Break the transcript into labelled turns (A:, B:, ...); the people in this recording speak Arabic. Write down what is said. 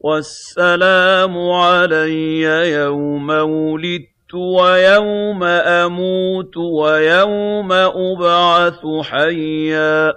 A: وَالسَّلَامُ عَلَيَّ يَوْمَ وُلِدتُّ وَيَوْمَ أَمُوتُ وَيَوْمَ أُبْعَثُ حَيًّا.